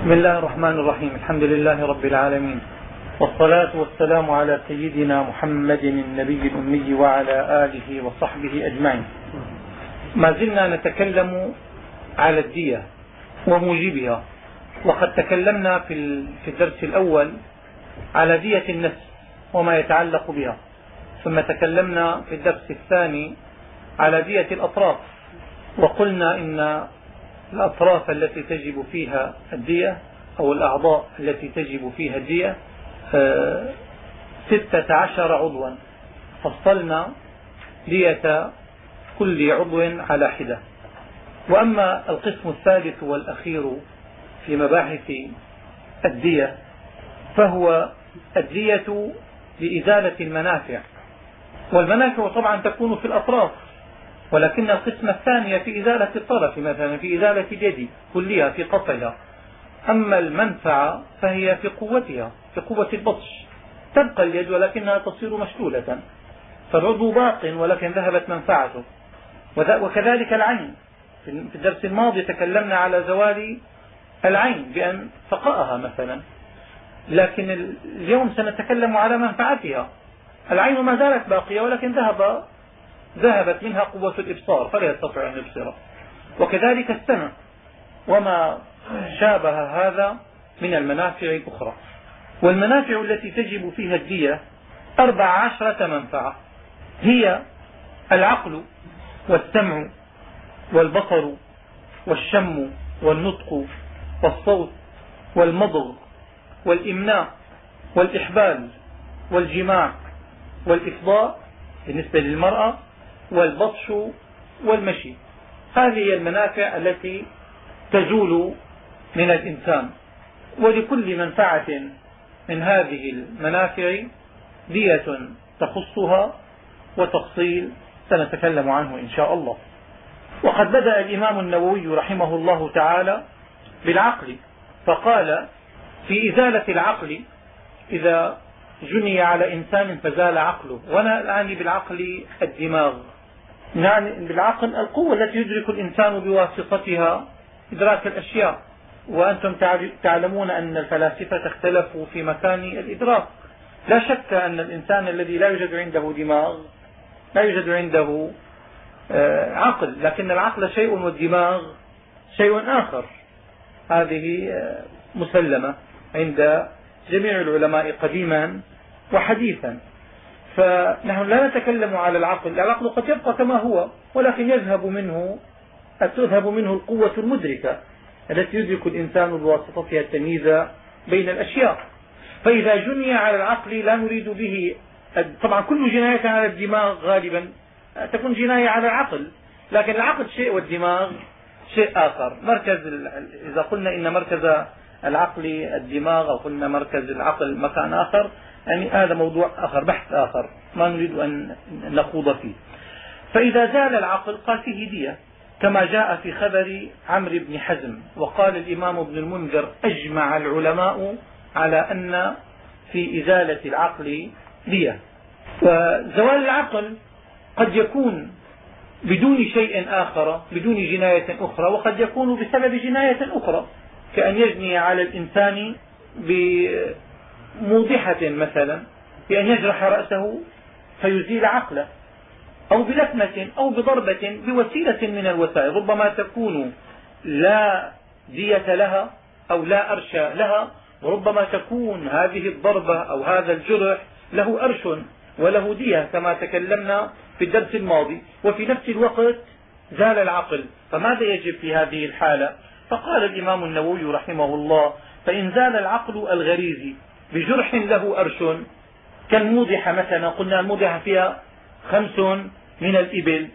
بسم الله الرحمن الرحيم. الحمد لله رب العالمين. والصلاة والسلام على سيدنا محمد النبي الأمي وعلى آله وصحبه أجمعين. ما زلنا نتكلم على الدية وموجبها. وقد تكلمنا في الدرس الأول على دية النفس وما يتعلق بها. ثم تكلمنا في الدرس الثاني على دية الأطراف. وقلنا إن الأطراف التي تجب فيها الدية أو الأعضاء التي تجب فيها الدية ستة عشر عضوا. فصلنا دية كل عضو على حدة. وأما القسم الثالث والأخير في مباحث الدية فهو الدية لإزالة المنافع. والمنافع طبعا تكون في الأطراف. ولكن القسم الثاني في إزالة الطرف مثلا في إزالة اليد كلها في قطعها أما المنفعة فهي في قوتها في قوة البطش. تبقى اليد ولكنها تصير مشلولة. فالعضو باق ولكن ذهبت منفعته. وكذلك العين. في الدرس الماضي تكلمنا على زوال العين بأن فقأها مثلا. لكن اليوم سنتكلم على منفعتها. العين ما زالت باقية ولكن ذهب ذهبت منها قوة الإبصار فلا يستطيع أن يبصر. وكذلك السمع وما شابه هذا من المنافع الأخرى. والمنافع التي تجب فيها الدية أربع عشرة منفعة. هي العقل والسمع والبصر والشم والنطق والصوت والمضغ والإمناء والإحبال والجماع والإفضاء بالنسبة للمرأة والبطش والمشي. هذه هي المنافع التي تزول من الإنسان. ولكل منفعة من هذه المنافع دية تخصها وتفصيل سنتكلم عنه إن شاء الله. وقد بدأ الإمام النووي رحمه الله تعالى بالعقل فقال في إزالة العقل إذا جني على إنسان فزال عقله. وأنا أعني بالعقل الدماغ. بالعقل القوة التي يدرك الإنسان بواسطتها إدراك الأشياء. وأنتم تعلمون أن الفلاسفة اختلفوا في مكان الإدراك. لا شك أن الإنسان الذي لا يوجد عنده دماغ لا يوجد عنده آه، عقل لكن العقل شيء والدماغ شيء آخر. هذه آه، مسلمة عند جميع العلماء قديما وحديثا. فنحن لا نتكلم على العقل العقل قد يبقى كما هو ولكن يذهب منه تذهب منه القوة المدركة التي يدرك الإنسان بواسطتها التمييز بين الأشياء. فإذا جني على العقل لا نريد به طبعا كل جناية على الدماغ غالبا تكون جناية على العقل لكن العقل شيء والدماغ شيء آخر. مركز إذا قلنا إن مركز العقل الدماغ أو قلنا مركز العقل مكان آخر يعني هذا موضوع آخر بحث آخر ما نريد أن نخوض فيه. فإذا زال العقل قال فيه دية كما جاء في خبر عمرو بن حزم وقال الإمام ابن المنذر أجمع العلماء على أن في إزالة العقل دية فزوال العقل قد يكون بدون شيء آخر بدون جناية أخرى وقد يكون بسبب جناية أخرى كأن يجني على الإنسان بموضحة مثلا بأن يجرح رأسه فيزيل عقله أو بلثمة أو بضربة بوسيلة من الوسائل ربما تكون لا دية لها أو لا أرش لها وربما تكون هذه الضربة أو هذا الجرح له أرش وله دية كما تكلمنا في الدرس الماضي. وفي نفس الوقت زال العقل فماذا يجب في هذه الحالة؟ فقال الإمام النووي رحمه الله فإن زال العقل الغريزي بجرح له أرش. كالموضحة مثلا؟ قلنا الموضحة فيها خمس من الإبل.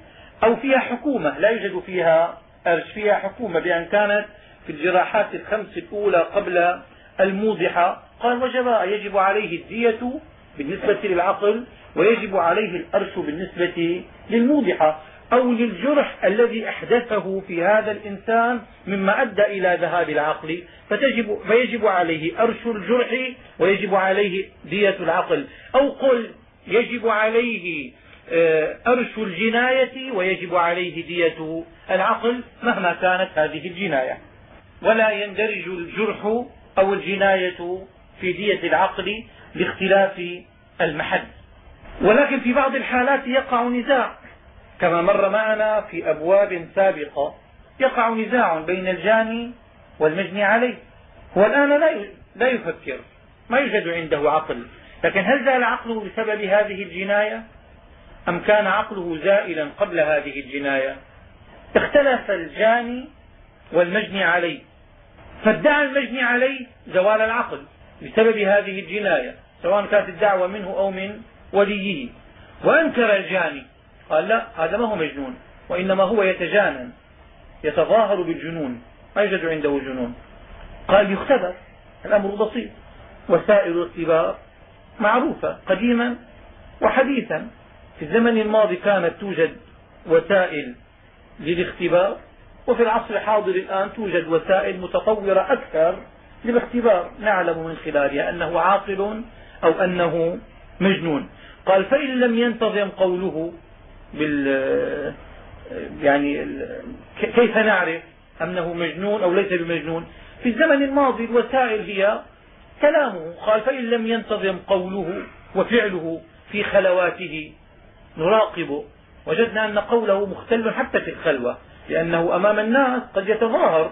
أو فيها حكومة لا يوجد فيها أرش فيها حكومة بأن كانت في الجراحات الخمس الأولى قبل الموضحة. قال وجب يجب عليه الدية بالنسبة للعقل ويجب عليه الأرش بالنسبة للموضحة. أو للجرح الذي أحدثه في هذا الإنسان مما أدى إلى ذهاب العقل. فتجب فيجب عليه أرش الجرح ويجب عليه دية العقل. أو قل يجب عليه آه، أرش الجناية ويجب عليه دية العقل مهما كانت هذه الجناية. ولا يندرج الجرح أو الجناية في دية العقل لاختلاف المحل. ولكن في بعض الحالات يقع نزاع. كما مر معنا في أبواب سابقة. يقع نزاع بين الجاني والمجني عليه. هو الآن لا يفكر. ما يوجد عنده عقل. لكن هل زال عقله بسبب هذه الجناية؟ أم كان عقله زائلا قبل هذه الجناية؟ اختلف الجاني والمجني عليه. فادعى المجني عليه زوال العقل بسبب هذه الجناية سواء كانت الدعوة منه أو من وليه. وأنكر الجاني قال لا هذا ما هو مجنون وإنما هو يتجانن يتظاهر بالجنون ما يوجد عنده جنون. قال يختبر الأمر بسيط وسائل الاختبار معروفة قديما وحديثا. في الزمن الماضي كانت توجد وسائل للاختبار وفي العصر الحاضر الآن توجد وسائل متطورة أكثر للاختبار. نعلم من خلالها أنه عاقل أو أنه مجنون. قال فإن لم ينتظم قوله بال يعني كيف نعرف أنه مجنون أو ليس بمجنون؟ في الزمن الماضي الوسائل هي كلامه قال فإن لم ينتظم قوله وفعله في خلواته نراقبه. وجدنا أن قوله مختل حتى في الخلوة لأنه أمام الناس قد يتظاهر.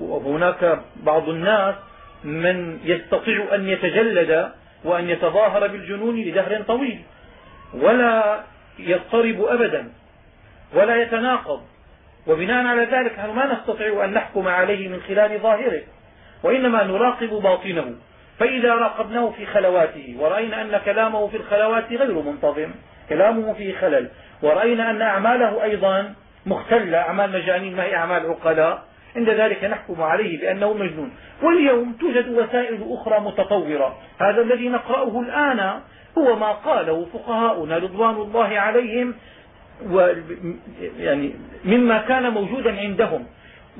وهناك بعض الناس من يستطيع أن يتجلد وأن يتظاهر بالجنون لدهر طويل. ولا يضطرب أبدا ولا يتناقض. وبناء على ذلك نحن ما نستطيع أن نحكم عليه من خلال ظاهره؟ وإنما نراقب باطنه. فإذا راقبناه في خلواته ورأينا أن كلامه في الخلوات غير منتظم كلامه فيه خلل ورأينا أن أعماله أيضا مختلة أعمال مجانين ما هي أعمال عقلاء عند ذلك نحكم عليه بأنه مجنون. واليوم توجد وسائل أخرى متطورة. هذا الذي نقرأه الآن هو ما قاله فقهاؤنا رضوان الله عليهم يعني مما كان موجودا عندهم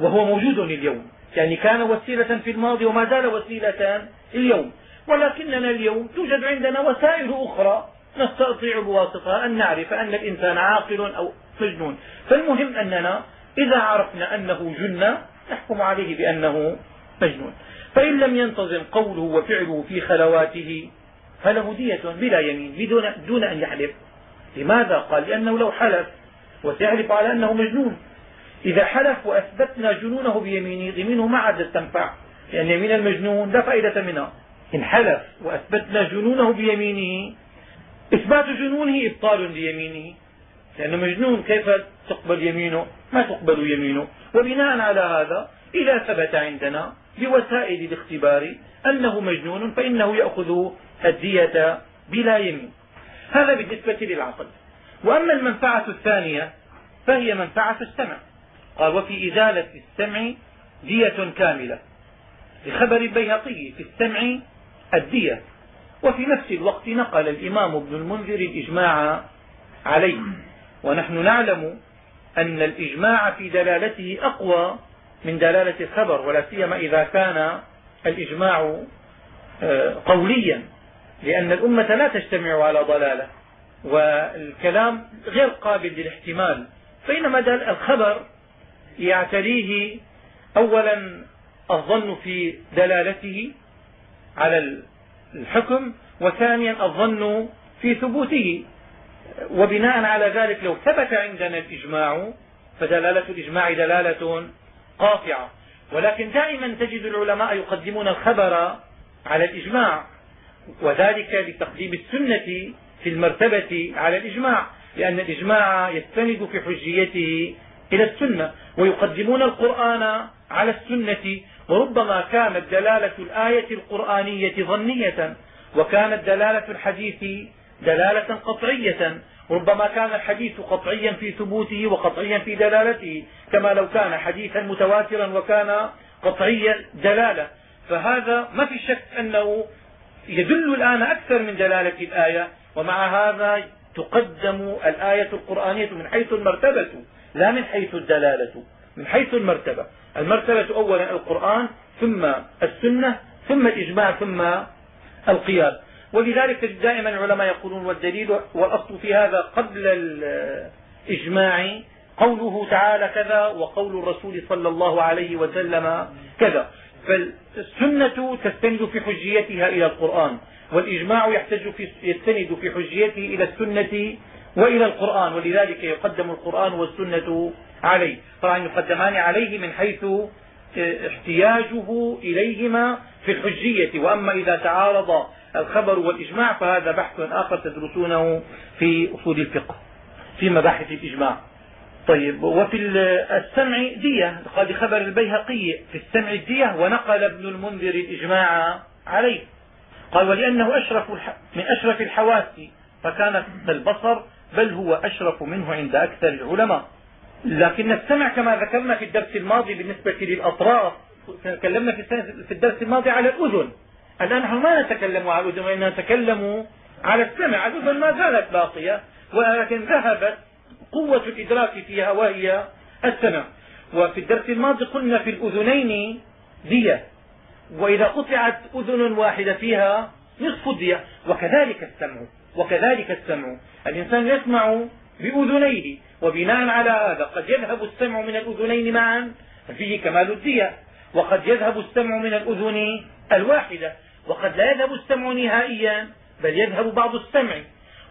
وهو موجود اليوم. يعني كان وسيلة في الماضي وما زال وسيلة اليوم. ولكننا اليوم توجد عندنا وسائل أخرى نستطيع بواسطها أن نعرف أن الإنسان عاقل أو مجنون. فالمهم أننا إذا عرفنا أنه جن نحكم عليه بأنه مجنون. فإن لم ينتظم قوله وفعله في خلواته فله دية بلا يمين بدون دون أن يحلف. لماذا؟ قال لأنه لو حلف وسيحلف على أنه مجنون. إذا حلف وأثبتنا جنونه بيمينه يمينه ما عاد تنفع. لأن يمين المجنون لا فائدة منها. إن حلف وأثبتنا جنونه بيمينه إثبات جنونه إبطال ليمينه. لأنه مجنون كيف تقبل يمينه؟ ما تقبل يمينه. وبناء على هذا إذا ثبت عندنا بوسائل الاختبار أنه مجنون فإنه يأخذ الدية بلا يمين هذا بالنسبة للعقل. وأما المنفعة الثانية فهي منفعة السمع. قال وفي إزالة السمع دية كاملة. لخبر البيهقي في السمع الدية. وفي نفس الوقت نقل الإمام ابن المنذر الإجماع عليه. ونحن نعلم أن الإجماع في دلالته أقوى من دلالة الخبر ولا سيما إذا كان الإجماع آه، قوليا. لأن الأمة لا تجتمع على ضلالة والكلام غير قابل للاحتمال. فإنما الخبر يعتريه أولا الظن في دلالته على الحكم وثانيا الظن في ثبوته. وبناء على ذلك لو ثبت عندنا الإجماع فدلالة الإجماع دلالة قاطعة. ولكن دائما تجد العلماء يقدمون الخبر على الإجماع. وذلك لتقديم السنة في المرتبة على الإجماع لأن الإجماع يستند في حجيته إلى السنة ويقدمون القرآن على السنة وربما كانت دلالة الآية القرآنية ظنية وكانت دلالة الحديث دلالة قطعية ربما كان الحديث قطعيا في ثبوته وقطعيا في دلالته كما لو كان حديثا متواترا وكان قطعيا دلالة فهذا ما في شك أنه يدل الآن أكثر من دلالة الآية ومع هذا تقدم الآية القرآنية من حيث المرتبة لا من حيث الدلالة من حيث المرتبة. المرتبة أولا القرآن ثم السنة ثم الإجماع ثم القياس ولذلك دائما العلماء يقولون والدليل والأصل في هذا قبل الإجماع قوله تعالى كذا وقول الرسول صلى الله عليه وسلم كذا. فالسنة تستند في حجيتها إلى القرآن والإجماع يحتج في يستند في حجيته إلى السنة وإلى القرآن ولذلك يقدم القرآن والسنة عليه. طبعا يقدمان عليه من حيث احتياجه إليهما في الحجية. وأما إذا تعارض الخبر والإجماع فهذا بحث آخر تدرسونه في أصول الفقه في مباحث الإجماع. طيب وفي السمع دية. قال خبر البيهقي في السمع الدية ونقل ابن المنذر الإجماع عليه. قال ولأنه أشرف من أشرف الحواس فكان البصر بل هو أشرف منه عند أكثر العلماء. لكن السمع كما ذكرنا في الدرس الماضي بالنسبة للأطراف تكلمنا في الدرس الماضي على الأذن. الآن نحن ما نتكلم على الأذن وإنما نتكلم على السمع. الأذن ما زالت باقية ولكن ذهبت قوة الإدراك فيها وهي السمع وفي الدرس الماضي قلنا في الأذنين دية. وإذا قطعت أذن واحدة فيها نصف الدية وكذلك السمع. وكذلك السمع. الإنسان يسمع بأذنيه. وبناء على هذا قد يذهب السمع من الأذنين معا. فيه كمال الدية. وقد يذهب السمع من الأذن الواحدة. وقد لا يذهب السمع نهائيا بل يذهب بعض السمع.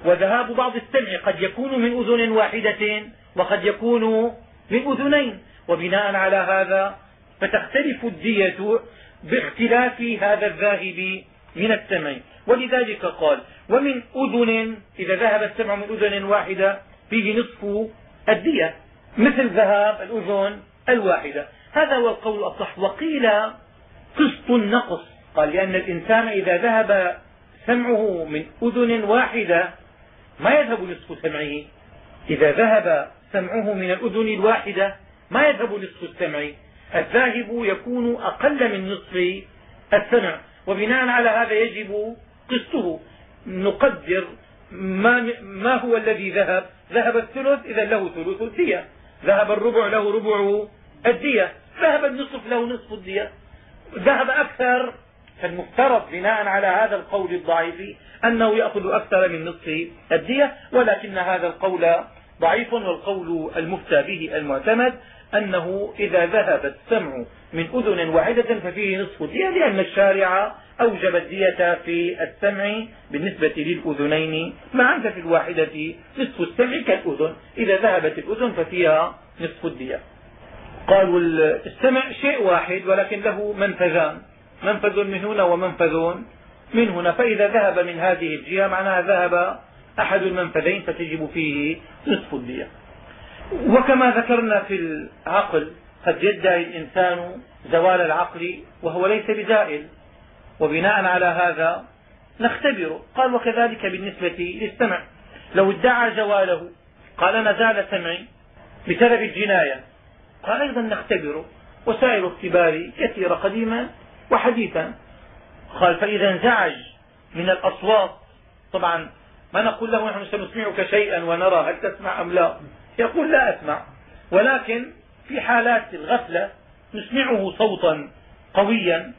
وذهاب بعض السمع قد يكون من أذن واحدة وقد يكون من أذنين. وبناء على هذا فتختلف الدية باختلاف هذا الذاهب من السمع. ولذلك قال ومن أذن إذا ذهب السمع من أذن واحدة فيه نصف الدية مثل ذهاب الأذن الواحدة. هذا هو القول الأصح وقيل قسط النقص. قال لأن الإنسان إذا ذهب سمعه من أذن واحدة ما يذهب نصف سمعه؟ إذا ذهب سمعه من الأذن الواحدة ما يذهب نصف السمع؟ الذاهب يكون أقل من نصف السمع. وبناء على هذا يجب قسطه. نقدر ما, ما هو الذي ذهب؟ ذهب الثلث إذا له ثلث الدية. ذهب الربع له ربع الدية. ذهب النصف له نصف الدية. ذهب أكثر فالمفترض بناء على هذا القول الضعيف أنه يأخذ أكثر من نصف الدية ولكن هذا القول ضعيف والقول المفتى به المعتمد أنه إذا ذهب السمع من أذن واحدة ففيه نصف الدية لأن الشارع أوجب الدية في السمع بالنسبة للأذنين مع أن في الواحدة نصف السمع كالأذن. إذا ذهبت الأذن ففيها نصف الدية. قالوا السمع شيء واحد ولكن له منفذان. منفذ من هنا ومنفذ من هنا فإذا ذهب من هذه الجهة معناها ذهب أحد المنفذين فتجب فيه نصف الدية وكما ذكرنا في العقل قد يدعي الإنسان زوال العقل وهو ليس بزائل وبناء على هذا نختبره قال وكذلك بالنسبة للسمع. لو ادعى زواله قال أنا زال سمعي. بسبب الجناية. قال أيضا نختبره وسائل اختبار كثيرة قديما وحديثا. قال فإذا انزعج من الأصوات. طبعا ما نقول له نحن سنسمعك شيئا ونرى هل تسمع أم لا. يقول لا أسمع. ولكن في حالات الغفلة نسمعه صوتا قويا.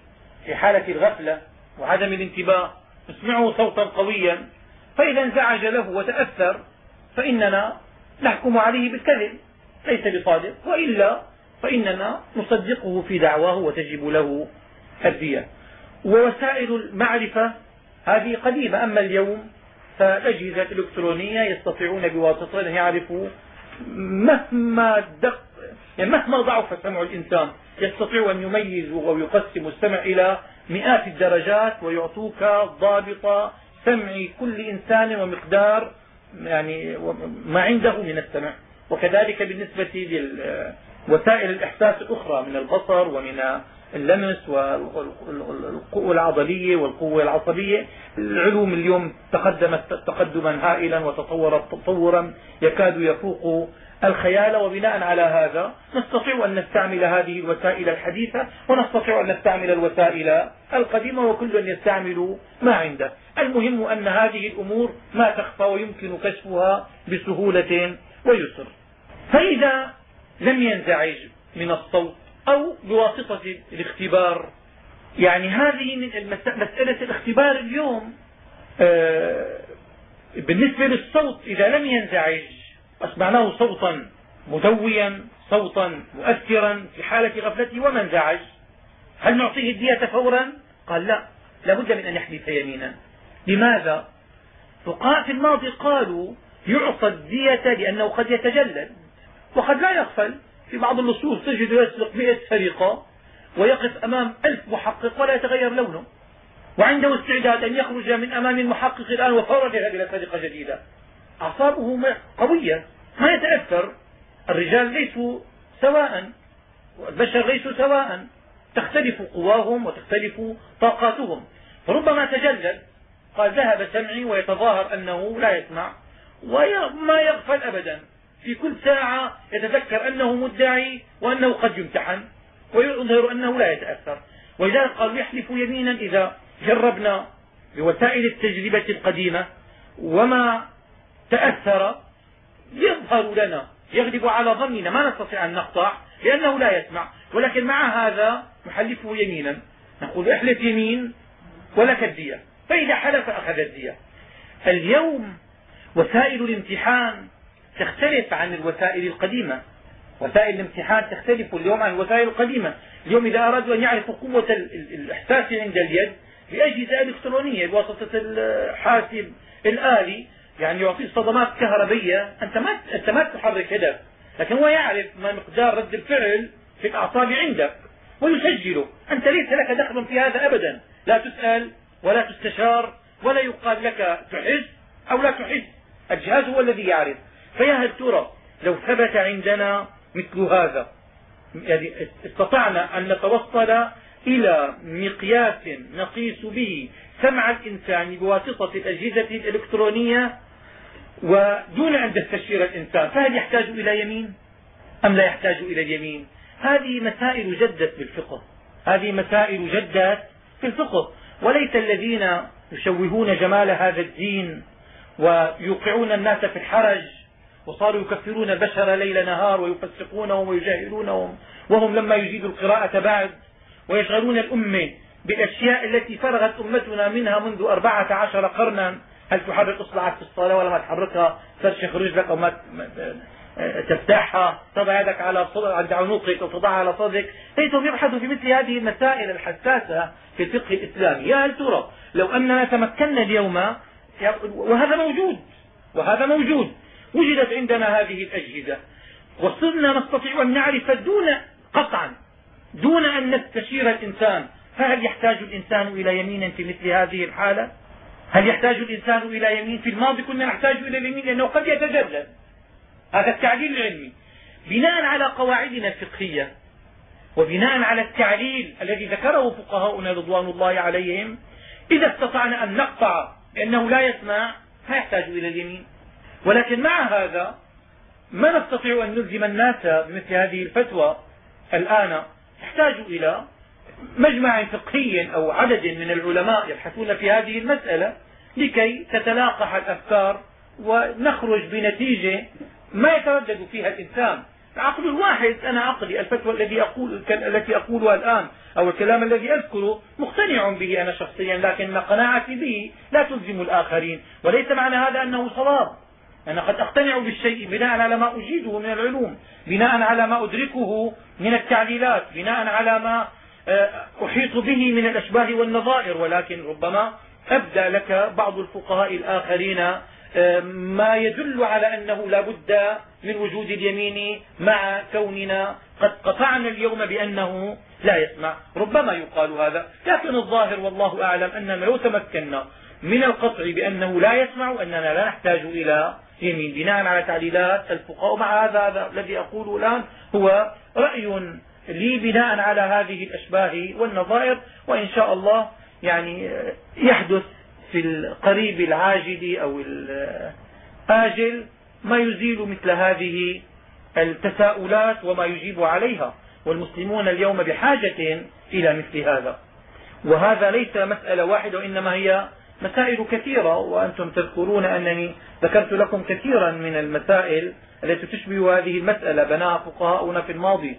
في حالة الغفلة وعدم الانتباه نسمعه صوتا قويا. فإذا انزعج له وتأثر فإننا نحكم عليه بالكذب. ليس بصادق. وإلا فإننا نصدقه في دعواه وتجب له. الدية ووسائل المعرفة هذه قديمة أما اليوم فالأجهزة الإلكترونية يستطيعون بواسطة أن يعرفوا مهما دق يعني مهما ضعف سمع الإنسان يستطيع أن يميزوا أو يقسموا السمع إلى مئات الدرجات ويعطوك ضابط سمع كل إنسان ومقدار يعني ما عنده من السمع. وكذلك بالنسبة لوسائل الإحساس الأخرى من البصر ومن اللمس والقوة العضلية والقوة العصبية. العلوم اليوم تقدمت تقدما هائلا وتطورت تطورا يكاد يفوق الخيال. وبناء على هذا نستطيع أن نستعمل هذه الوسائل الحديثة ونستطيع أن نستعمل الوسائل القديمة وكل يستعمل ما عنده. المهم أن هذه الأمور ما تخفى ويمكن كشفها بسهولة ويسر. فإذا لم ينزعج من الصوت أو بواسطة الاختبار. يعني هذه من مسألة الاختبار اليوم آه، بالنسبة للصوت إذا لم ينزعج أسمعناه صوتا مدويا صوتا مؤثرا في حالة غفلته وما انزعج. هل نعطيه الدية فورا؟ قال لا لابد من أن يحلف يمينا. لماذا؟ فقهاء في الماضي قالوا يعطى الدية لأنه قد يتجلل وقد لا يغفل. في بعض النصوص تجد يسرق مئة سرقة ويقف أمام ألف محقق ولا يتغير لونه. وعنده استعداد أن يخرج من أمام المحقق الآن وفورا يذهب إلى سرقة جديدة. أعصابه قوية ما يتأثر. الرجال ليسوا سواء والبشر ليسوا سواء. تختلف قواهم وتختلف طاقاتهم. فربما تجلل. قال ذهب سمعي ويتظاهر أنه لا يسمع. وما يغفل أبدا. في كل ساعة يتذكر أنه مدعي وأنه قد يمتحن ويظهر أنه لا يتأثر. ولذلك قال يحلف يمينا إذا جربنا بوسائل التجربة القديمة وما تأثر يظهر لنا يغلب على ظننا ما نستطيع أن نقطع لأنه لا يسمع. ولكن مع هذا نحلفه يمينا. نقول احلف يمين ولك الدية. فإذا حلف أخذ الدية. اليوم وسائل الامتحان تختلف عن الوسائل القديمة. وسائل الامتحان تختلف اليوم عن الوسائل القديمة. اليوم إذا أرادوا أن يعرفوا قوة الإحساس عند اليد بأجهزة إلكترونية بواسطة الحاسب الآلي يعني يعطيه صدمات كهربية أنت ما أنت ما تحرك هدف لكن هو يعرف ما مقدار رد الفعل في الأعصاب عندك ويسجله. أنت ليس لك دخل في هذا أبدا. لا تسأل ولا تستشار ولا يقال لك تحس أو لا تحس الجهاز هو الذي يعرف. فيا هل ترى لو ثبت عندنا مثل هذا. يعني استطعنا أن نتوصل إلى مقياس نقيس به سمع الإنسان بواسطة الأجهزة الإلكترونية ودون أن تستشير الإنسان فهل يحتاج إلى يمين أم لا يحتاج إلى اليمين؟ هذه مسائل جدت بالفقه هذه مسائل جدت في الفقه. وليس الذين يشوهون جمال هذا الدين ويوقعون الناس في الحرج وصاروا يكفرون البشر ليل نهار ويفسقونهم ويجاهلونهم وهم لما يجيدوا القراءة بعد ويشغلون الأمة بالأشياء التي فرغت أمتنا منها منذ أربعة عشر قرنا. هل تحرك اصبعك في الصلاة ولا ما تحركها؟ ترشخ رجلك أو ما تفتحها؟ تضع يدك على عند عنقك أو تضعها على صدرك. ليتهم يبحثوا في مثل هذه المسائل الحساسة في الفقه الإسلامي. يا هل ترى لو أننا تمكنا اليوم؟ وهذا موجود. وهذا موجود. وجدت عندنا هذه الأجهزة. وصرنا نستطيع أن نعرف دون قطعا دون أن نستشير الإنسان. فهل يحتاج الإنسان إلى يمين في مثل هذه الحالة؟ هل يحتاج الإنسان إلى يمين في الماضي؟ كنا نحتاج إلى اليمين لأنه قد يتجلل هذا التعليل العلمي. بناء على قواعدنا الفقهية وبناء على التعليل الذي ذكره فقهاؤنا رضوان الله عليهم إذا استطعنا أن نقطع بأنه لا يسمع فيحتاج إلى اليمين. ولكن مع هذا ما نستطيع أن نلزم الناس بمثل هذه الفتوى الآن. يحتاج إلى مجمع فقهي أو عدد من العلماء يبحثون في هذه المسألة لكي تتلاقح الأفكار ونخرج بنتيجة ما يتردد فيها الإنسان. العقل الواحد أنا عقلي الفتوى الذي أقول التي أقولها الآن أو الكلام الذي أذكره مقتنع به أنا شخصيا لكن قناعتي به لا تلزم الآخرين. وليس معنى هذا أنه صواب. أنا قد أقتنع بالشيء بناء على ما أجيده من العلوم بناء على ما أدركه من التعليلات بناء على ما آه، أحيط به من الأشباه والنظائر. ولكن ربما أبدى لك بعض الفقهاء الآخرين آه، ما يدل على أنه لا بد من وجود اليمين مع كوننا. قد قطعنا اليوم بأنه لا يسمع. ربما يقال هذا لكن الظاهر والله أعلم أننا لو تمكنا من القطع بأنه لا يسمع أننا لا نحتاج إلى يمين. بناء على تعليلات الفقهاء ومع هذا, الذي أقوله الآن هو رأي لي بناء على هذه الأشباه والنظائر وإن شاء الله يعني يحدث في القريب العاجل أو الآجل ما يزيل مثل هذه التساؤلات وما يجيب عليها والمسلمون اليوم بحاجة إلى مثل هذا. وهذا ليس مسألة واحدة وإنما هي مسائل كثيرة وأنتم تذكرون أنني ذكرت لكم كثيرا من المسائل التي تشبه هذه المسألة بناها فقهاؤنا في الماضي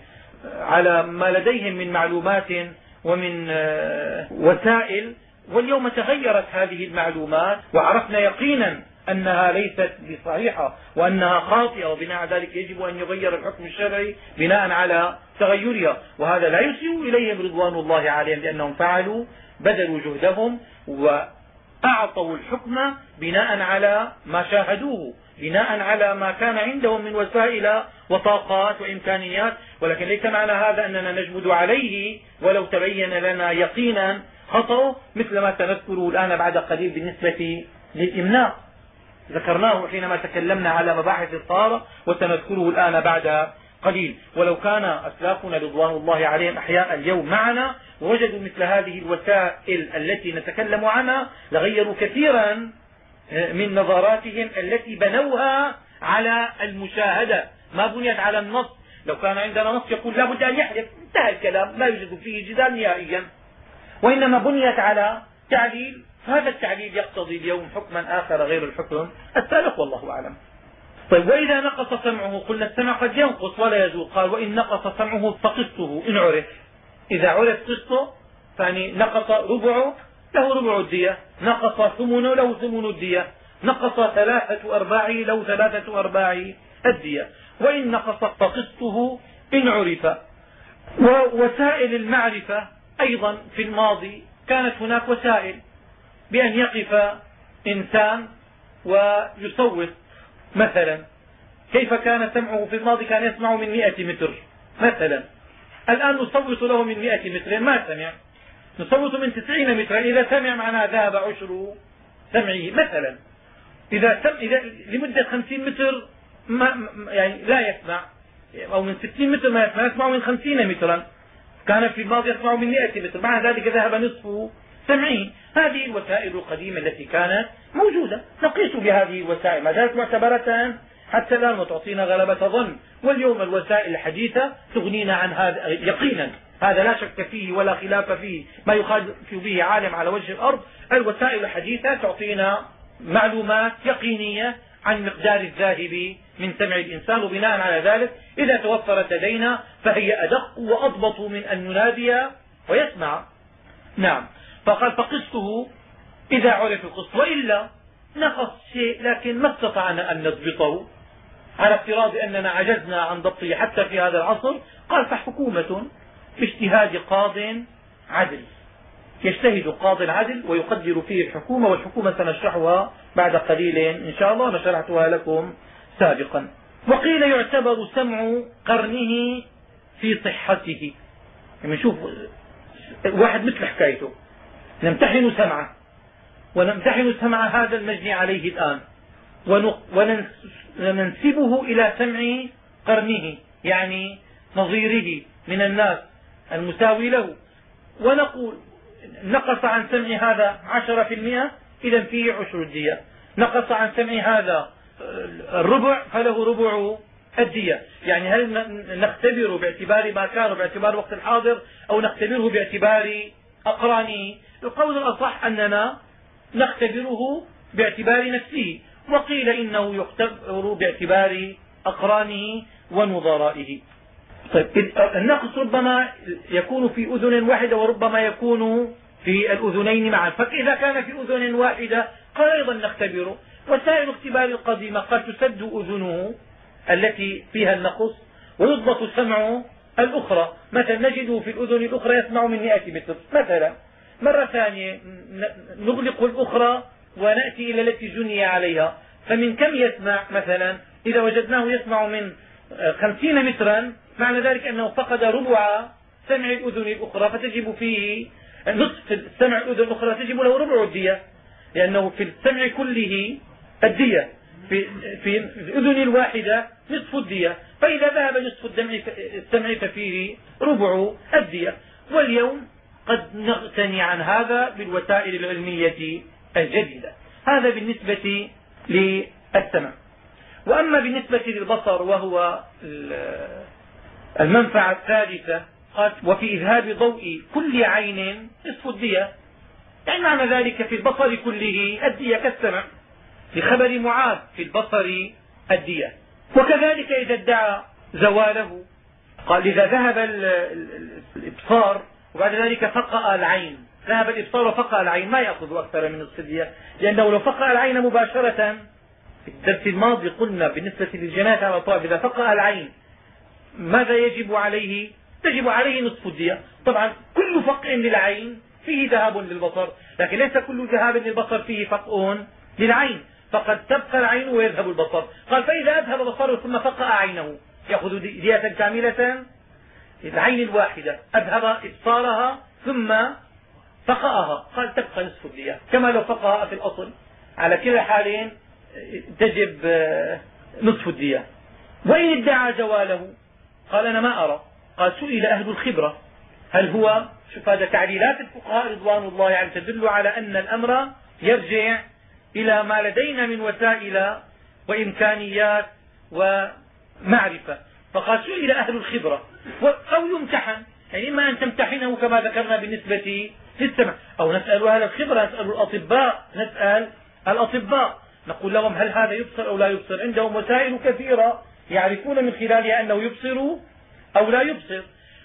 على ما لديهم من معلومات ومن آه، وسائل واليوم تغيرت هذه المعلومات وعرفنا يقينا أنها ليست بصحيحة وأنها خاطئة وبناء على ذلك يجب أن يغير الحكم الشرعي بناء على تغيرها. وهذا لا يسيء إليهم رضوان الله عليهم لأنهم فعلوا بذلوا جهدهم وأعطوا الحكم بناء على ما شاهدوه بناء على ما كان عندهم من وسائل وطاقات وإمكانيات ولكن ليس معنى هذا أننا نجمد عليه ولو تبين لنا يقينا خطأه مثل ما سنذكره الآن بعد قليل بالنسبة للإمناء. ذكرناه حينما تكلمنا على مباحث الطهارة وسنذكره الآن بعد قليل. ولو كان أسلافنا رضوان الله عليهم أحياء اليوم معنا ووجدوا مثل هذه الوسائل التي نتكلم عنها لغيروا كثيرا من نظراتهم التي بنوها على المشاهدة. ما بنيت على النص. لو كان عندنا نص يقول لا بد أن يحلف. انتهى الكلام. لا يوجد فيه جدال نهائيا. وإنما بنيت على تعليل. هذا التعليل يقتضي اليوم حكما آخر غير الحكم. السابق والله أعلم. طيب وإذا نقص سمعه قلنا السمع قد ينقص ولا يزول. قال وإن نقص سمعه فقسطه إن عرف. إذا عرف قسطه فأني نقص ربعه له ربع الدية. نقص ثمنه له ثمن الدية. نقص ثلاثة أرباعه له ثلاثة أرباع الدية. وإن نقص فقسطه إن عرف. ووسائل المعرفة أيضا في الماضي كانت هناك وسائل بأن يقف إنسان ويصوت. مثلا كيف كان سمعه في الماضي؟ كان يسمع من م متر. مثلا الآن نصوت له من م متر. ما سمع؟ نصوت من تسعين مترا إذا سمع معناها ذهب عشر سمعه. مثلا إذا, سم... إذا لمدة خمسين متر ما يعني لا يسمع. أو من ستين متر ما يسمع يسمع من خمسين مترا. كان في الماضي يسمع من م متر. مع ذلك ذهب نصف سمعه. هذه الوسائل القديمة التي كانت موجودة. نقيس بهذه الوسائل. ما زالت معتبرة حتى الآن وتعطينا غلبة ظن. واليوم الوسائل الحديثة تغنينا عن هذا يقينا. هذا لا شك فيه ولا خلاف فيه. ما يخالف به عالم على وجه الأرض. الوسائل الحديثة تعطينا معلومات يقينية عن مقدار الذاهب من سمع الإنسان. وبناء على ذلك إذا توفرت لدينا فهي أدق وأضبط من أن ننادي ويسمع. نعم. فقال فقسطه إذا عرف القسط. وإلا نقص شيء لكن ما استطعنا أن نضبطه. على افتراض أننا عجزنا عن ضبطه حتى في هذا العصر قال فحكومة باجتهاد قاض عدل. يجتهد قاض العدل ويقدر فيه الحكومة والحكومة سنشرحها بعد قليل إن شاء الله نشرحتها لكم سابقا. وقيل يعتبر سمع قرنه في صحته. يعني شوف واحد مثل حكايته. نمتحن سمعه. ونمتحن سمع هذا المجني عليه الآن. وننسبه إلى سمع قرنه يعني نظيره من الناس المساوي له. ونقول نقص عن سمع هذا عشرة في المئة إذا فيه عشر الدية نقص عن سمع هذا الربع فله ربع الدية. يعني هل نختبر باعتبار ما كان باعتبار وقت الحاضر أو نختبره باعتبار أقرانه؟ القول الأصح أننا نختبره باعتبار نفسه. وقيل إنه يختبر باعتبار أقرانه ونظرائه. طيب النقص ربما يكون في أذن واحدة وربما يكون في الأذنين معا. فإذا كان في أذن واحدة قال أيضا نختبره وسائل الاختبار القديمة قد تسد أذنه التي فيها النقص ويضبط سمع الأخرى. مثلا نجده في الأذن الأخرى يسمع من م متر. مثلا مرة ثانية نغلق الأخرى ونأتي إلى التي جني عليها. فمن كم يسمع مثلا؟ إذا وجدناه يسمع من خمسين مترا معنى ذلك أنه فقد ربع سمع الأذن الأخرى فتجب فيه نصف السمع الأذن الأخرى تجب له ربع الدية لأنه في السمع كله الدية. في, في الأذن الواحدة نصف الدية. فإذا ذهب نصف السمع ففيه ربع الدية. واليوم قد نغتني عن هذا بالوسائل العلمية الجديدة. هذا بالنسبة للسمع. وأما بالنسبة للبصر وهو المنفعة الثالثة قال وفي إذهاب ضوء كل عين نصف الدية. يعني معنى ذلك في البصر كله الدية كالسمع. لخبر معاذ في البصر الدية. وكذلك إذا ادعى زواله قال إذا ذهب الإبصار وبعد ذلك فقأ العين. ذهب الإبصار وفقأ العين ما يأخذ أكثر من نصف الدية لأنه لو فقأ العين مباشرة في الدرس الماضي قلنا بالنسبة للجناية على الطائف إذا فقأ العين ماذا يجب عليه؟ تجب عليه نصف الدية طبعا كل فقء للعين فيه ذهاب للبصر لكن ليس كل ذهاب للبصر فيه فقء للعين. فقد تبقى العين ويذهب البصر. قال فإذا أذهب بصره ثم فقأ عينه يأخذ دية كاملة. العين الواحدة أذهب إبصارها ثم فقأها قال تبقى نصف الدية كما لو فقأها في الأصل. على كلا حالين تجب آه، نصف الدية وإن ادعى زواله قال أنا ما أرى. قال سئل أهل الخبرة. هل هو شوف هذا تعليلات الفقهاء رضوان الله يعني تدل على أن الأمر يرجع إلى ما لدينا من وسائل وإمكانيات ومعرفة. فقال سئل أهل الخبرة. أو يمتحن. يعني إما أن تمتحنه كما ذكرنا بالنسبة للسمع أو نسأل أهل الخبرة نسأل الأطباء نسأل الأطباء. نقول لهم هل هذا يبصر أو لا يبصر؟ عندهم وسائل كثيرة يعرفون من خلالها أنه يبصر أو لا يبصر.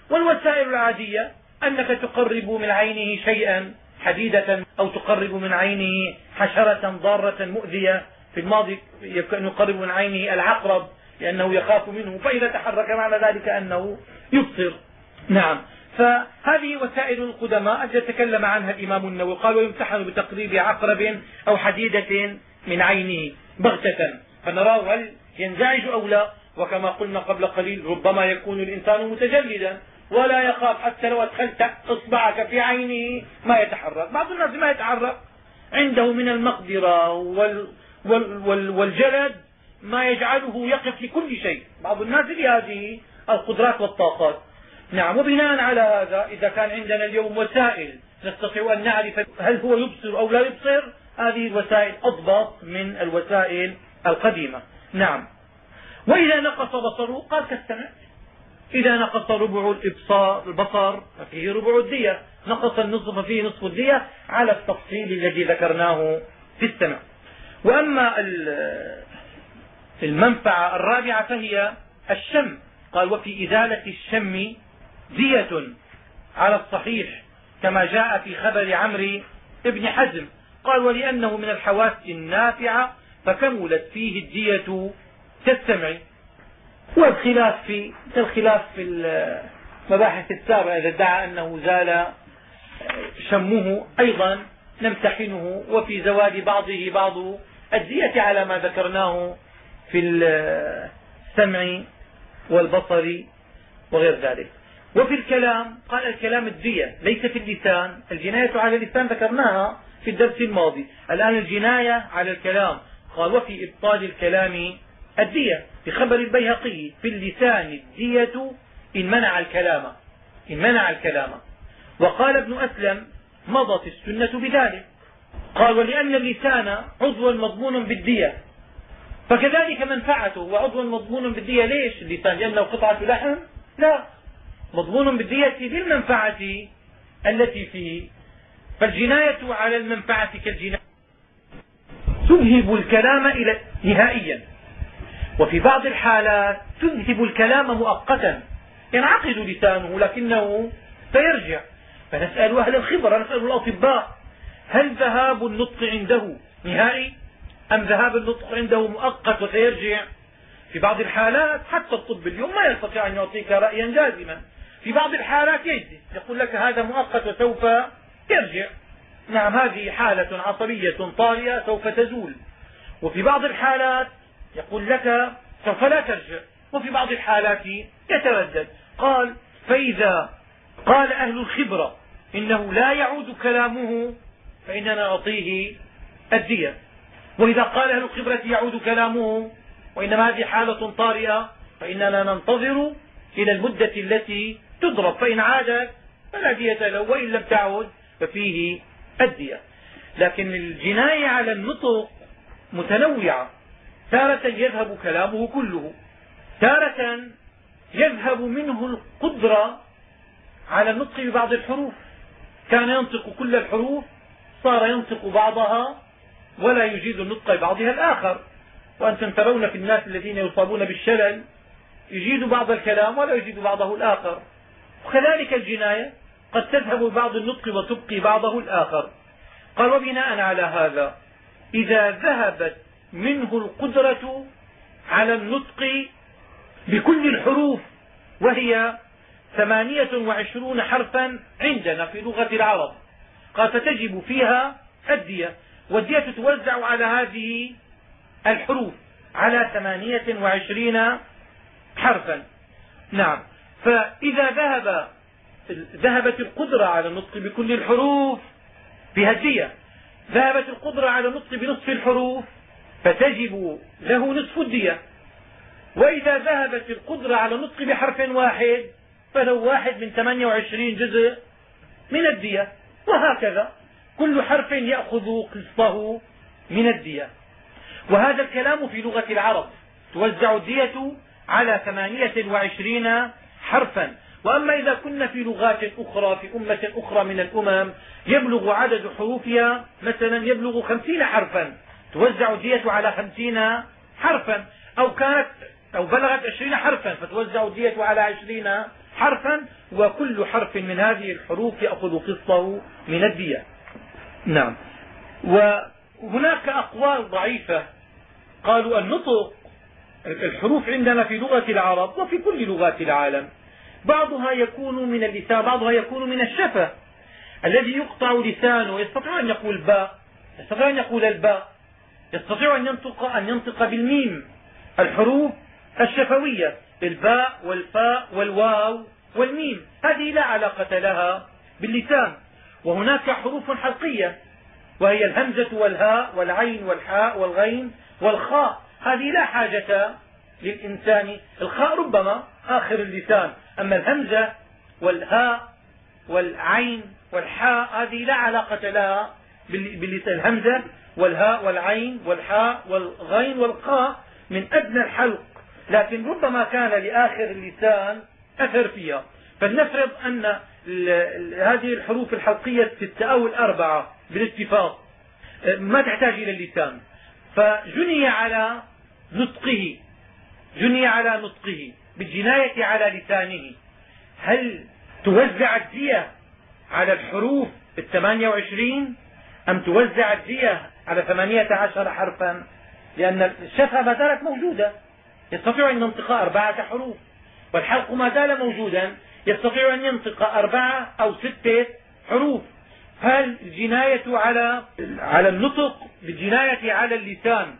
والوسائل العادية أنك تقرب من عينه شيئا حديدة أو تقرب من عينه حشرة ضارة مؤذية. في الماضي يقرب من عينه العقرب لأنه يخاف منه. فإذا تحرك معنى ذلك أنه يبصر. نعم. فهذه وسائل القدماء التي تكلم عنها الإمام النووي. قال ويمتحن بتقريب عقرب أو حديدة من عينه بغتة. فنراه هل ينزعج أو لا. وكما قلنا قبل قليل ربما يكون الإنسان متجلدا ولا يخاف حتى لو أدخلت إصبعك في عينه ما يتحرك. بعض الناس ما يتحرك. عنده من المقدرة وال وال وال والجلد ما يجعله يقف لكل شيء. بعض الناس لهذه القدرات والطاقات. نعم وبناء على هذا إذا كان عندنا اليوم وسائل نستطيع أن نعرف هل هو يبصر أو لا يبصر هذه الوسائل أضبط من الوسائل القديمة. نعم. وإذا نقص بصره قال كالسمع إذا نقص ربع الإبصار البصر ففيه ربع الدية. نقص النصف ففيه نصف الدية. على التفصيل الذي ذكرناه في السمع وأما المنفعة الرابعة فهي الشم. قال وفي إزالة الشم دية على الصحيح كما جاء في خبر عمرو بن حزم. قال ولأنه من الحواس النافعة فكملت فيه الدية كالسمع. والخلاف في الخلاف في المباحث السابقة إذا ادعى أنه زال شمه أيضا نمتحنه وفي زوال بعضه بعض الدية على ما ذكرناه في السمع والبصر وغير ذلك. وفي الكلام قال الكلام الدية ليس في اللسان. الجناية على اللسان ذكرناها في الدرس الماضي. الآن الجناية على الكلام. قال وفي إبطال الكلام الدية. خبر البيهقي في اللسان الدية إن منع الكلام إن منع الكلام. وقال ابن أسلم مضت السنة بذلك. قال ولأن اللسان عضو مضمون بالدية. فكذلك منفعته وعضو مضمون بالدية ليش؟ اللسان لأنه قطعة لحم؟ لا. مضمون بالدية بالمنفعة التي فيه. فالجناية على المنفعة كالجناية. تذهب الكلام إلى نهائيا. وفي بعض الحالات تذهب الكلام مؤقتا. ينعقد لسانه لكنه سيرجع. فنسأل أهل الخبرة نسأل الأطباء هل ذهاب النطق عنده نهائي؟ أم ذهاب النطق عنده مؤقت وسيرجع؟ في بعض الحالات حتى الطب اليوم ما يستطيع أن يعطيك رأيا جازما. في بعض الحالات يجزي. يقول لك هذا مؤقت وسوف يرجع. نعم هذه حالة عصبية طارئة سوف تزول. وفي بعض الحالات يقول لك سوف لا ترجع. وفي بعض الحالات يتردد. قال فإذا قال أهل الخبرة إنه لا يعود كلامه فإننا نعطيه الدية. وإذا قال أهل الخبرة يعود كلامه وإنما هذه حالة طارئة فإننا ننتظر إلى المدة التي تضرب فإن عادت فلا دية له وإن لم تعد ففيه الدية. لكن الجناية على النطق متنوعة. تارة يذهب كلامه كله. تارة يذهب منه القدرة على النطق ببعض الحروف. كان ينطق كل الحروف صار ينطق بعضها ولا يجيد النطق ببعضها الآخر. وأنتم ترون في الناس الذين يصابون بالشلل يجيد بعض الكلام ولا يجيد بعضه الآخر. وكذلك الجناية قد تذهب بعض النطق وتبقي بعضه الآخر. قال وبناء على هذا إذا ذهبت منه القدرة على النطق بكل الحروف وهي ثمانية وعشرون حرفا عندنا في لغة العرب قال فتجب فيها الدية والدية توزع على هذه الحروف على ثمانية وعشرين حرفا. نعم. فإذا ذهب ذهبت القدرة على النطق بكل الحروف الدية ذهبت القدرة على النطق بنصف الحروف فتجب له نصف الدية. وإذا ذهبت القدرة على النطق بحرف واحد فله واحد من 28 جزء من الدية. وهكذا كل حرف يأخذ قسطه من الدية. وهذا الكلام في لغة العرب توزع الدية على ثمانية وعشرين حرفا. وأما إذا كنا في لغات أخرى في أمة أخرى من الأمم يبلغ عدد حروفها مثلا يبلغ خمسين حرفا. توزع الدية على خمسين حرفا. أو كانت أو بلغت عشرين حرفا فتوزع الدية على عشرين حرفا. وكل حرف من هذه الحروف يأخذ قسطه من الدية. نعم. وهناك أقوال ضعيفة. قالوا النطق الحروف عندنا في لغة العرب وفي كل لغات العالم. بعضها يكون من اللسان بعضها يكون من الشفة الذي يقطع لسانه يستطيع أن يقول باء يستطيع أن يقول الباء يستطيع أن ينطق, أن ينطق بالميم. الحروف الشفوية الباء والفاء والواو والميم. هذه لا علاقة لها باللسان. وهناك حروف حلقية وهي الهمزة والهاء والعين والحاء والغين والخاء. هذه لا حاجة للإنسان. الخاء ربما آخر اللسان. أما الهمزة والهاء والعين والحاء هذه لا علاقة لها باللسان. الهمزة والهاء والعين والحاء والغين والخاء من أدنى الحلق. لكن ربما كان لآخر اللسان أثر فيها. فلنفرض أن هذه الحروف الحلقية الستة أو الأربعة بالاتفاق ما تحتاج إلى اللسان. فجني على نطقه. جني على نطقه. بالجناية على لسانه. هل توزع الدية على الحروف الثمانية وعشرين؟ أم توزع الدية على ثمانية عشر حرفا؟ لأن الشفة ما زالت موجودة. يستطيع أن ينطق أربعة حروف. والحلق ما زال موجودا. يستطيع أن ينطق أربعة أو ستة حروف. هل الجناية على على النطق؟ بالجناية على اللسان.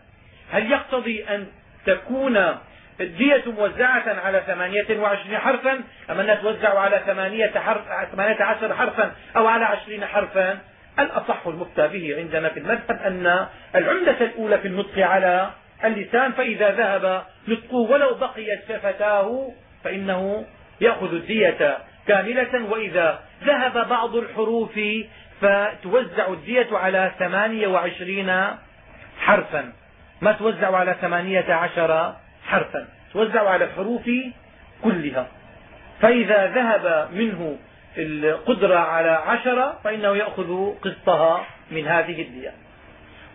هل يقتضي أن تكون الدية موزعة على ثمانية وعشرين حرفا أم أنها توزع على ثمانية, حرف ثمانية عشر حرفا أو على عشرين حرفا الأصح المفتى به عندنا في المذهب أن العمدة الأولى في النطق على اللسان فإذا ذهب نطقه ولو بقيت شفتاه فإنه يأخذ الدية كاملة وإذا ذهب بعض الحروف فتوزع الدية على ثمانية وعشرين حرفا. ما توزع على ثمانية عشر حرفا توزع على الحروف كلها. فإذا ذهب منه القدرة على عشرة فإنه يأخذ قسطها من هذه الدية.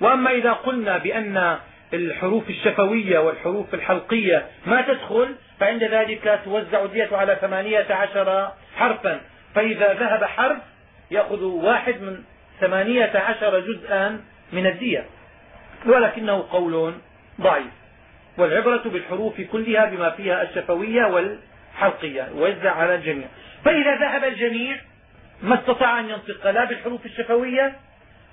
وأما إذا قلنا بأن الحروف الشفوية والحروف الحلقية ما تدخل فعند ذلك توزع الدية على ثمانية عشر حرفا. فإذا ذهب حرف يأخذ واحد من ثمانية عشر جزءا من الدية. ولكنه قول ضعيف. والعبرة بالحروف كلها بما فيها الشفوية والحلقية ويوزع على الجميع. فإذا ذهب الجميع ما استطاع أن ينطق لا بالحروف الشفوية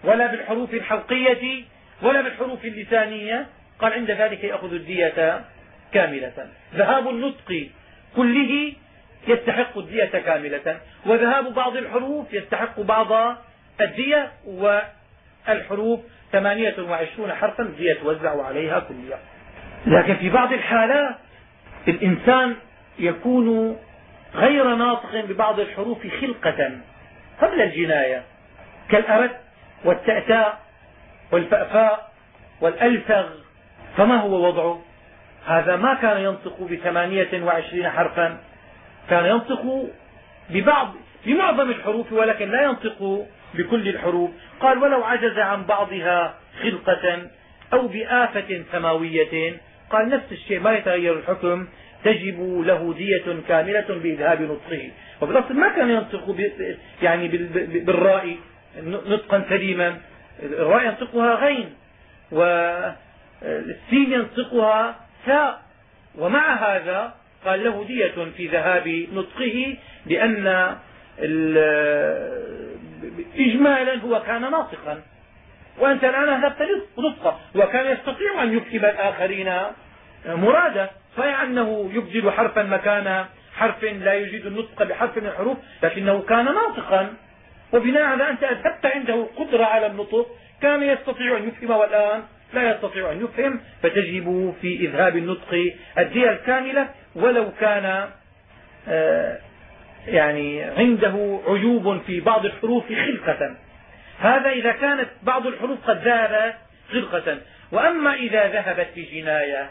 ولا بالحروف الحلقية ولا بالحروف اللسانية. قال عند ذلك يأخذ الدية كاملة. ذهاب النطق كله يستحق الدية كاملة. وذهاب بعض الحروف يستحق بعض الدية. والحروف ثمانية وعشرون حرفا الدية توزع عليها كلها. لكن في بعض الحالات الإنسان يكون غير ناطق ببعض الحروف خلقة قبل الجناية كالأرت والتأتاء والفأفاء والألفغ فما هو وضعه؟ هذا ما كان ينطق بثمانية وعشرين حرفا كان ينطق ببعض بمعظم الحروف ولكن لا ينطق بكل الحروف. قال ولو عجز عن بعضها خلقة أو بآفة سماوية قال نفس الشيء ما يتغير الحكم تجب له دية كاملة بإذهاب نطقه. وبالأصل ما كان ينطق يعني بالراء نطقا سليما. الراء ينطقها غين والسين ينطقها ساء. ومع هذا قال له دية في ذهاب نطقه لأن إجمالا هو كان ناطقا. وأنت الآن ذهبت نطقه وكان يستطيع أن يكتب الآخرين مرادا. صحيح أنه يبدل حرفا مكان حرف لا يجيد النطق بحرف من الحروف لكنه كان ناطقا. وبناء على أنت أذهبت عنده القدرة على النطق كان يستطيع أن يفهم والآن لا يستطيع أن يفهم. فتجب في إذهاب النطق الدية الكاملة ولو كان آه، يعني عنده عيوب في بعض الحروف خلقة. هذا إذا كانت بعض الحروف قد ذهبت خلقة وأما إذا ذهبت في جناية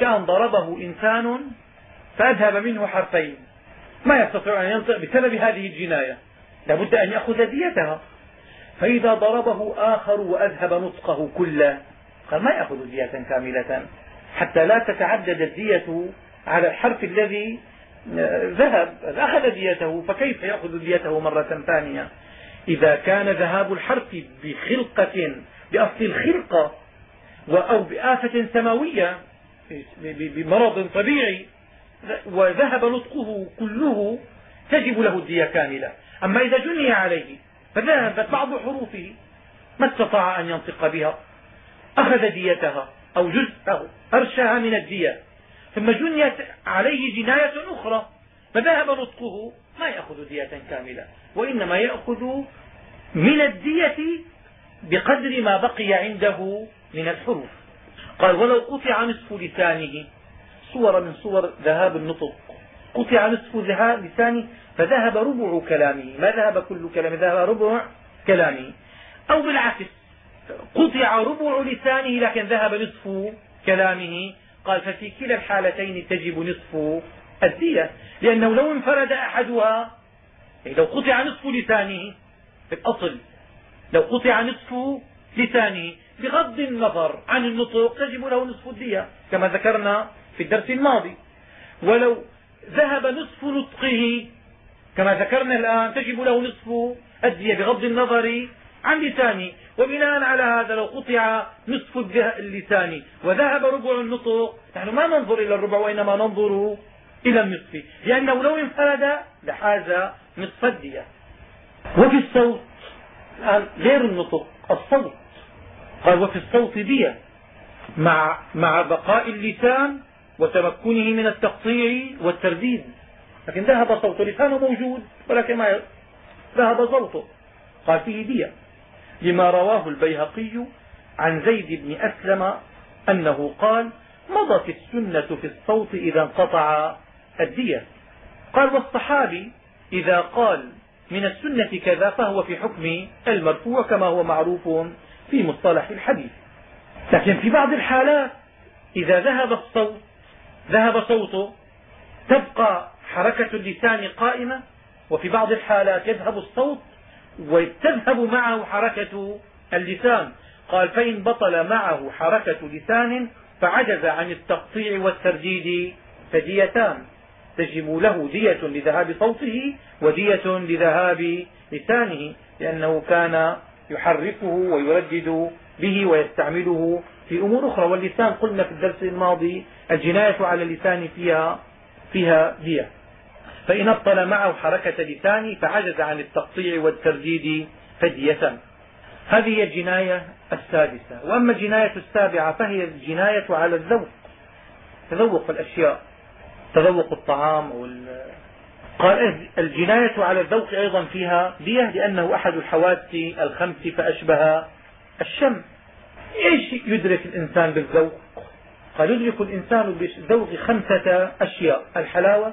كأن ضربه إنسان فأذهب منه حرفين. ما يستطيع أن ينطق بسبب هذه الجناية. لابد أن يأخذ ديتها. فإذا ضربه آخر وأذهب نطقه كله قال ما يأخذ دية كاملة. حتى لا تتعدد الدية على الحرف الذي ذهب أخذ ديته فكيف يأخذ ديته مرة ثانية؟ إذا كان ذهاب الحرف بخلقة بأصل الخلقة أو بآفة سماوية بمرض طبيعي وذهب نطقه كله تجب له الدية كاملة. أما إذا جني عليه فذهبت بعض حروفه ما استطاع أن ينطق بها. أخذ ديتها أو جزءه أرشها من الدية. ثم جنيت عليه جناية أخرى فذهب نطقه ما يأخذ دية كاملة وإنما يأخذ من الدية بقدر ما بقي عنده من الحروف. قال ولو قطع نصف لسانه. صور من صور ذهاب النطق. قطع نصف لسانه فذهب ربع كلامه. ما ذهب كل كلامه؟ ذهب ربع كلامه. أو بالعكس قطع ربع لسانه لكن ذهب نصف كلامه. قال ففي كلا الحالتين تجب نصف الدية لأنه لو انفرد أحدها لو قطع نصف لسانه في الأصل لو قطع نصف لسانه بغض النظر عن النطق تجب له نصف الدية كما ذكرنا في الدرس الماضي. ولو ذهب نصف نطقه كما ذكرنا الآن تجب له نصف الدية بغض النظر عن لسانه. وبناء على هذا لو قطع نصف اللسان وذهب ربع النطق نحن ما ننظر إلى الربع وإنما ننظر إلى النصف لأنه لو انفرد لحاز نصف الدية. وفي الصوت الآن غير النطق الصوت. قال وفي الصوت دية. مع, مع بقاء اللسان وتمكنه من التقطيع والترديد. لكن ذهب صوته لسانه موجود ولكن ما ذهب صوته. قال فيه دية. لما رواه البيهقي عن زيد بن أسلم أنه قال مضت السنة في الصوت إذا انقطع الدية. قال والصحابي إذا قال من السنة كذا فهو في حكم المرفوع كما هو معروف في مصطلح الحديث. لكن في بعض الحالات إذا ذهب الصوت ذهب صوته تبقى حركة اللسان قائمة وفي بعض الحالات يذهب الصوت وتذهب معه حركة اللسان. قال فإن بطل معه حركة لسان فعجز عن التقطيع والترديد فديتان. تجب له دية لذهاب صوته ودية لذهاب لسانه لأنه كان يحركه ويردد به ويستعمله في أمور أخرى. واللسان قلنا في الدرس الماضي الجناية على اللسان فيها فيها دية. فإن أبطل معه حركة لسانه فعجز عن التقطيع والترديد فدية. هذه هي الجناية السادسة. وأما الجناية السابعة فهي الجناية على الذوق تذوق الأشياء. تذوق الطعام أو قال الجناية على الذوق أيضا فيها دية لأنه أحد الحواس الخمس فأشبه الشم. إيش يدرك الإنسان بالذوق؟ قال يدرك الإنسان بالذوق خمسة أشياء الحلاوة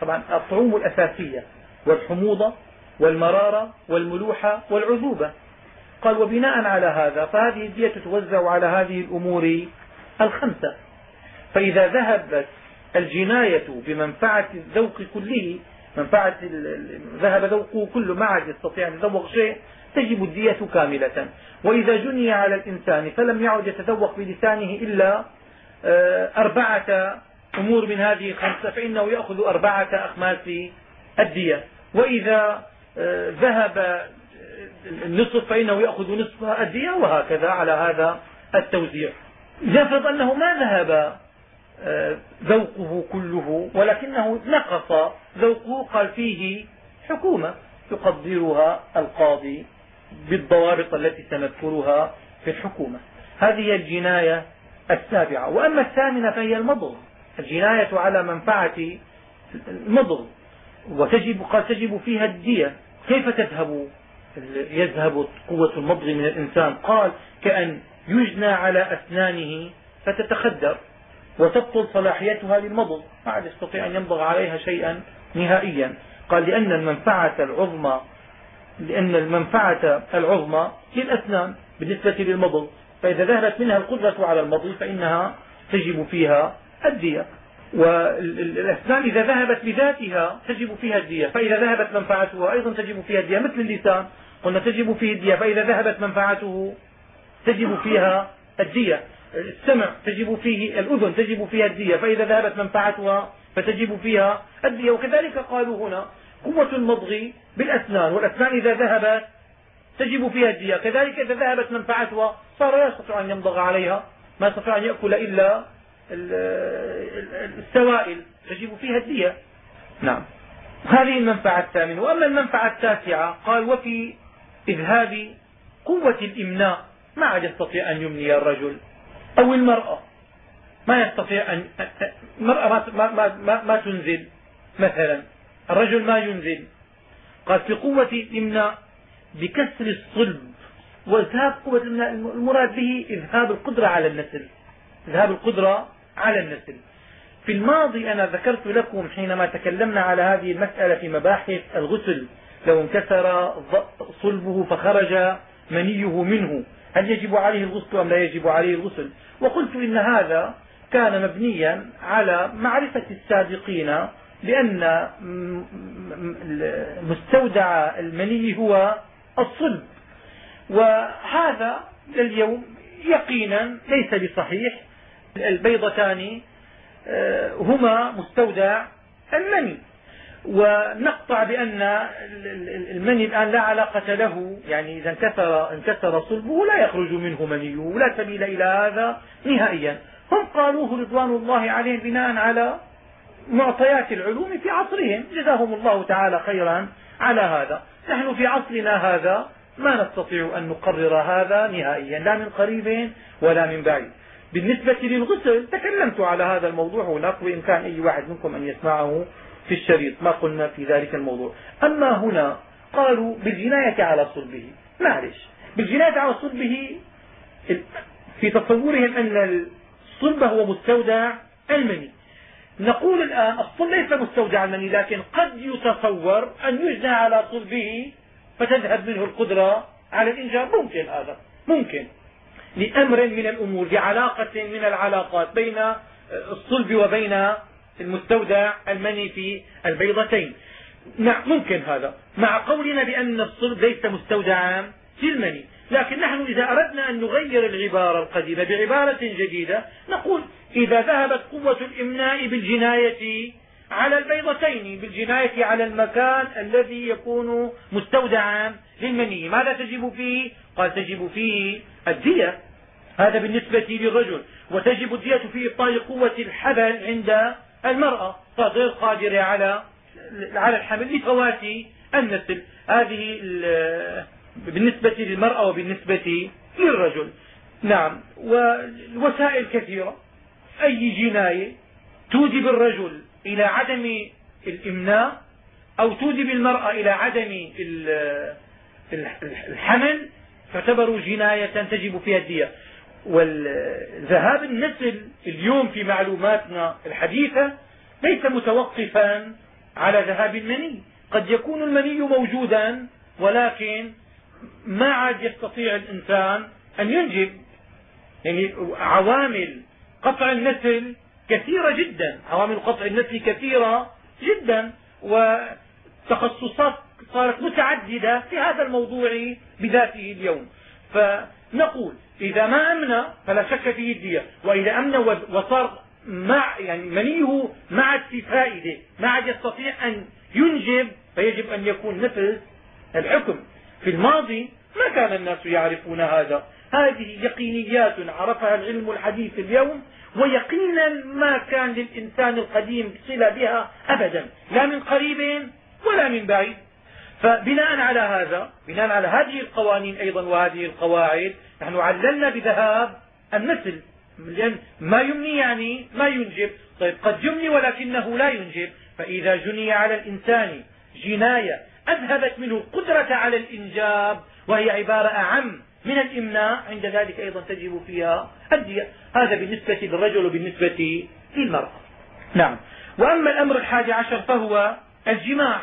طبعا الطعوم الأساسية والحموضة والمرارة والملوحة والعذوبة. قال وبناء على هذا فهذه الدية توزع على هذه الأمور الخمسة. فإذا ذهبت الجناية بمنفعة الذوق كله منفعة ذهب ذوقه كله ما عاد يستطيع أن يتذوق شيء تجب الدية كاملة. وإذا جني على الإنسان فلم يعد يتذوق بلسانه إلا آه، أربعة أمور من هذه الخمسة فإنه يأخذ أربعة أخماس الدية. وإذا آه، ذهب النصف فإنه يأخذ نصف الدية وهكذا على هذا التوزيع. نفرض أنه ما ذهب آه، ذوقه كله ولكنه نقص ذوقه قال فيه حكومة يقدرها القاضي بالضوابط التي سنذكرها في الحكومة. هذه الجناية السابعة. وأما الثامنة فهي المضغ. الجناية على منفعة المضغ. وتجب قال تجب فيها الدية. كيف تذهب؟ يذهب قوة المضغ من الإنسان. قال كأن يجنى على أسنانه فتتخدر. وتبطل صلاحيتها للمضغ ما عاد يستطيع أن يمضغ عليها شيئا نهائيا. قال لأن المنفعة العظمى لأن المنفعة العظمى هي الأسنان بالنسبة للمضغ فإذا ذهبت منها القدرة على المضغ فإنها تجب فيها الدية. والأسنان إذا ذهبت بذاتها تجب فيها الدية. فإذا ذهبت منفعتها أيضا تجب فيها الدية. مثل اللسان قلنا تجب فيه الدية. فإذا ذهبت منفعته تجب فيها الدية. السمع تجب فيه الأذن تجب فيها الدية فإذا ذهبت منفعتها فتجب فيها الدية. وكذلك قالوا هنا قوة المضغ بالأسنان والأسنان إذا ذهبت تجب فيها الدية. كذلك إذا ذهبت منفعتها صار لا يستطيع أن يمضغ عليها ما يستطيع أن يأكل إلا السوائل تجب فيها الدية. نعم. هذه المنفعة الثامنة. وأما المنفعة التاسعة قال وفي إذهاب قوة الإمناء ما عاد يستطيع أن يمني الرجل؟ أو المرأة. ما يستطيع أن المرأة ما, ما, ما, ما تنزل. مثلا الرجل ما ينزل. قال في قوة الإمناء بكسر الصلب. وإذهاب قوة الإمناء المراد به إذهاب القدرة على النسل. إذهاب القدرة على النسل. في الماضي أنا ذكرت لكم حينما تكلمنا على هذه المسألة في مباحث الغسل. لو انكسر صلبه فخرج منيه منه. هل يجب عليه الغسل أم لا يجب عليه الغسل؟ وقلت إن هذا كان مبنيا على معرفة السابقين بأن مستودع المني هو الصلب. وهذا اليوم يقينا ليس بصحيح. البيضتان آه، هما مستودع المني. ونقطع بأن المني الآن لا علاقة له يعني إذا انكسر, انكسر صلبه لا يخرج منه منيه ولا سبيل إلى هذا نهائيا. هم قالوه رضوان الله عليهم بناء على معطيات العلوم في عصرهم. جزاهم الله تعالى خيرا على هذا. نحن في عصرنا هذا ما نستطيع أن نقرر هذا نهائيا لا من قريب ولا من بعيد. بالنسبة للغسل تكلمت على هذا الموضوع هناك وإمكان أي واحد منكم أن يسمعه في الشريط ما قلنا في ذلك الموضوع. أما هنا قالوا بالجناية على صلبه. معلش بالجناية على صلبه في تصورهم أن الصلب هو مستودع المني. نقول الآن الصلب ليس مستودع المني لكن قد يتصور أن يجنى على صلبه فتذهب منه القدرة على الإنجاب. ممكن هذا ممكن. لأمر من الأمور لعلاقة من العلاقات بين الصلب وبين المستودع المني في البيضتين. نعم ممكن هذا. مع قولنا بأن الصلب ليس مستودعا في المني لكن نحن إذا أردنا أن نغير العبارة القديمة بعبارة جديدة نقول إذا ذهبت قوة الإمناء بالجناية على البيضتين بالجناية على المكان الذي يكون مستودعا للمني. ماذا تجب فيه؟ قال تجب فيه الدية. هذا بالنسبة للرجل. وتجب الدية في إبطال قوة الحبل عند المرأة فغير قادرة على على الحمل لفوات النسل. هذه بالنسبة للمرأة وبالنسبة للرجل. نعم. والوسائل كثيرة. أي جناية توجب الرجل إلى عدم الإمناء أو توجب المرأة إلى عدم الحمل تعتبر جناية تجب فيها الدية. والذهاب النسل اليوم في معلوماتنا الحديثة ليس متوقفا على ذهاب المني. قد يكون المني موجودا ولكن ما عاد يستطيع الإنسان أن ينجب. يعني عوامل قطع النسل كثيرة جدا. عوامل قطع النسل كثيرة جدا وتخصصات صارت متعددة في هذا الموضوع بذاته اليوم. فنقول إذا ما أمن فلا شك فيه الدية. وإذا أمن وصار مع يعني منيه في فائدة ما عاد يستطيع أن ينجب فيجب أن يكون نفس الحكم. في الماضي ما كان الناس يعرفون هذا. هذه يقينيات عرفها العلم الحديث اليوم ويقينا ما كان للإنسان القديم صلة بها أبدا. لا من قريب ولا من بعيد. فبناء على هذا بناء على هذه القوانين أيضا وهذه القواعد نحن عللنا بذهاب النسل. لأن ما يمني يعني ما ينجب. طيب قد يمني ولكنه لا ينجب. فإذا جني على الإنسان جناية أذهبت منه القدرة على الإنجاب وهي عبارة أعم من الإمناء عند ذلك أيضا تجب فيها الدية. هذا بالنسبة للرجل وبالنسبة للمرأة. نعم. وأما الأمر الحادي عشر فهو الجماع.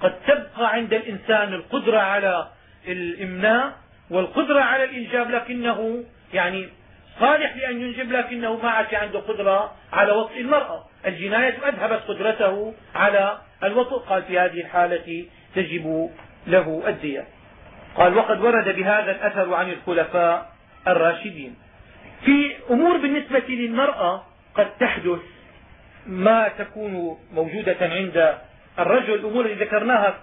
قد تبقى عند الإنسان القدرة على الإمناء والقدرة على الإنجاب لكنه يعني صالح لأن ينجب لكنه ما عاد عنده قدرة على وطء المرأة. الجناية أذهبت قدرته على الوطء. قال في هذه الحالة تجب له الدية. قال وقد ورد بهذا الأثر عن الخلفاء الراشدين. في أمور بالنسبة للمرأة قد تحدث ما تكون موجودة عند الرجل. الأمور التي ذكرناها